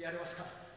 やりますか？